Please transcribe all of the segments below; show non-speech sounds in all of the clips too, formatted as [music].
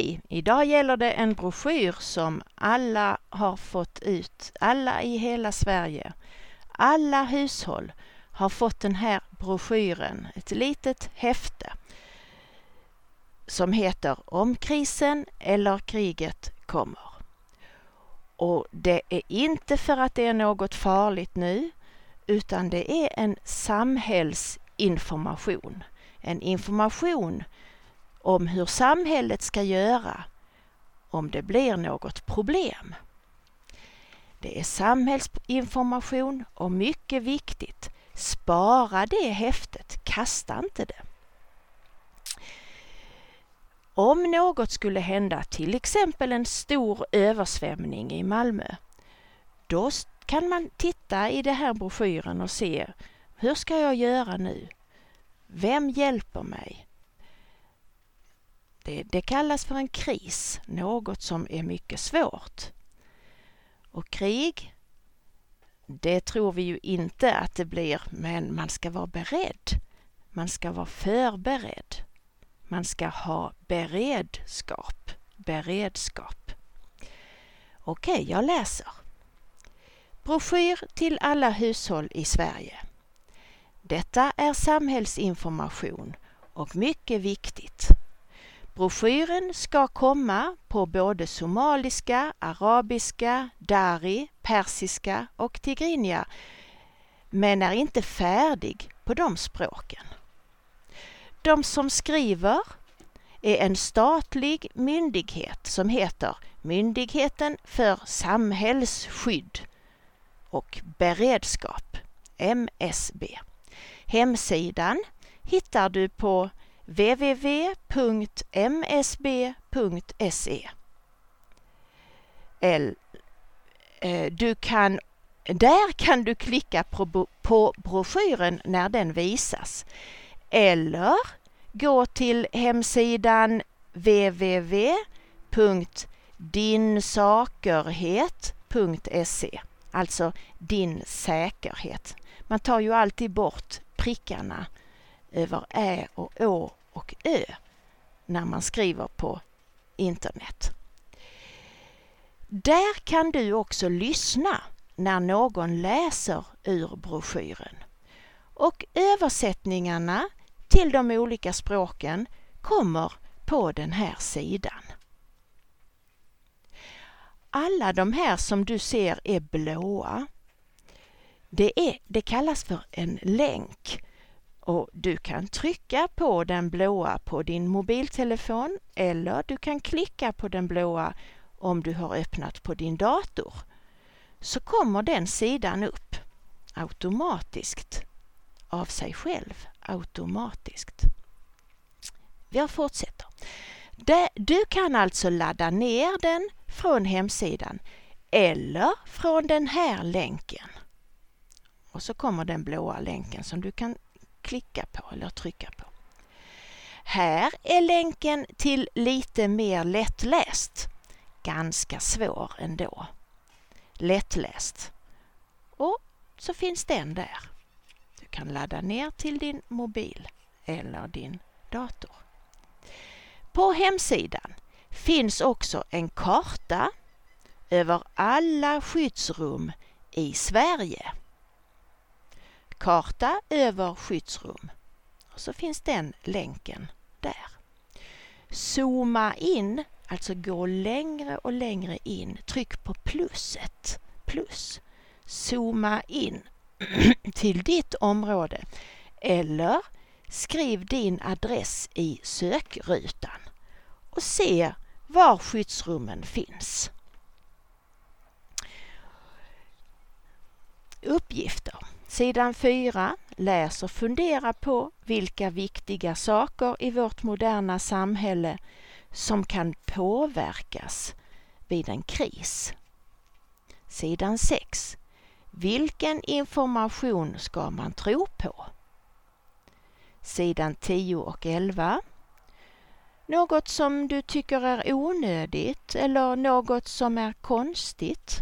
Hej! Idag gäller det en broschyr som alla har fått ut, alla i hela Sverige. Alla hushåll har fått den här broschyren, ett litet häfte som heter Om krisen eller kriget kommer. Och det är inte för att det är något farligt nu, utan det är en samhällsinformation. En information om hur samhället ska göra om det blir något problem. Det är samhällsinformation och mycket viktigt, spara det häftet, kasta inte det. Om något skulle hända, till exempel en stor översvämning i Malmö, då kan man titta i den här broschyren och se hur ska jag göra nu? Vem hjälper mig? Det, det kallas för en kris, något som är mycket svårt. Och krig, det tror vi ju inte att det blir, men man ska vara beredd. Man ska vara förberedd. Man ska ha beredskap. Beredskap. Okej, jag läser. Broschyr till alla hushåll i Sverige. Detta är samhällsinformation och mycket viktigt. Broschyren ska komma på både somaliska, arabiska, dari, persiska och tigrinja men är inte färdig på de språken. De som skriver är en statlig myndighet som heter Myndigheten för samhällsskydd och beredskap, MSB. Hemsidan hittar du på www.msb.se. Eh, du kan, där kan du klicka på, på broschyren när den visas. Eller gå till hemsidan www.dinsakerhet.se Alltså din säkerhet. Man tar ju alltid bort prickarna över ä och å och ö när man skriver på internet. Där kan du också lyssna när någon läser ur broschyren. Och översättningarna till de olika språken kommer på den här sidan. Alla de här som du ser är blåa. Det, är, det kallas för en länk och du kan trycka på den blåa på din mobiltelefon eller du kan klicka på den blåa om du har öppnat på din dator. Så kommer den sidan upp automatiskt av sig själv automatiskt. Jag fortsätter. Du kan alltså ladda ner den från hemsidan eller från den här länken. Och så kommer den blåa länken som du kan klicka på eller trycka på. Här är länken till lite mer lättläst. Ganska svår ändå. Lättläst. Och så finns den där. Du kan ladda ner till din mobil eller din dator. På hemsidan finns också en karta över alla skyddsrum i Sverige karta över skyddsrum. Och så finns den länken där. Zooma in, alltså gå längre och längre in. Tryck på plusset, plus. Zooma in [clears throat] till ditt område eller skriv din adress i sökrutan och se var skyddsrummen finns. Uppgifter Sidan 4. Läs och fundera på vilka viktiga saker i vårt moderna samhälle som kan påverkas vid en kris. Sidan 6. Vilken information ska man tro på? Sidan 10 och 11. Något som du tycker är onödigt eller något som är konstigt.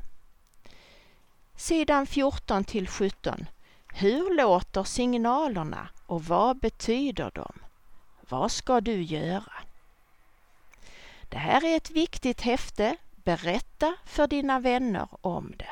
Sidan 14 till 17. Hur låter signalerna och vad betyder de? Vad ska du göra? Det här är ett viktigt häfte. Berätta för dina vänner om det.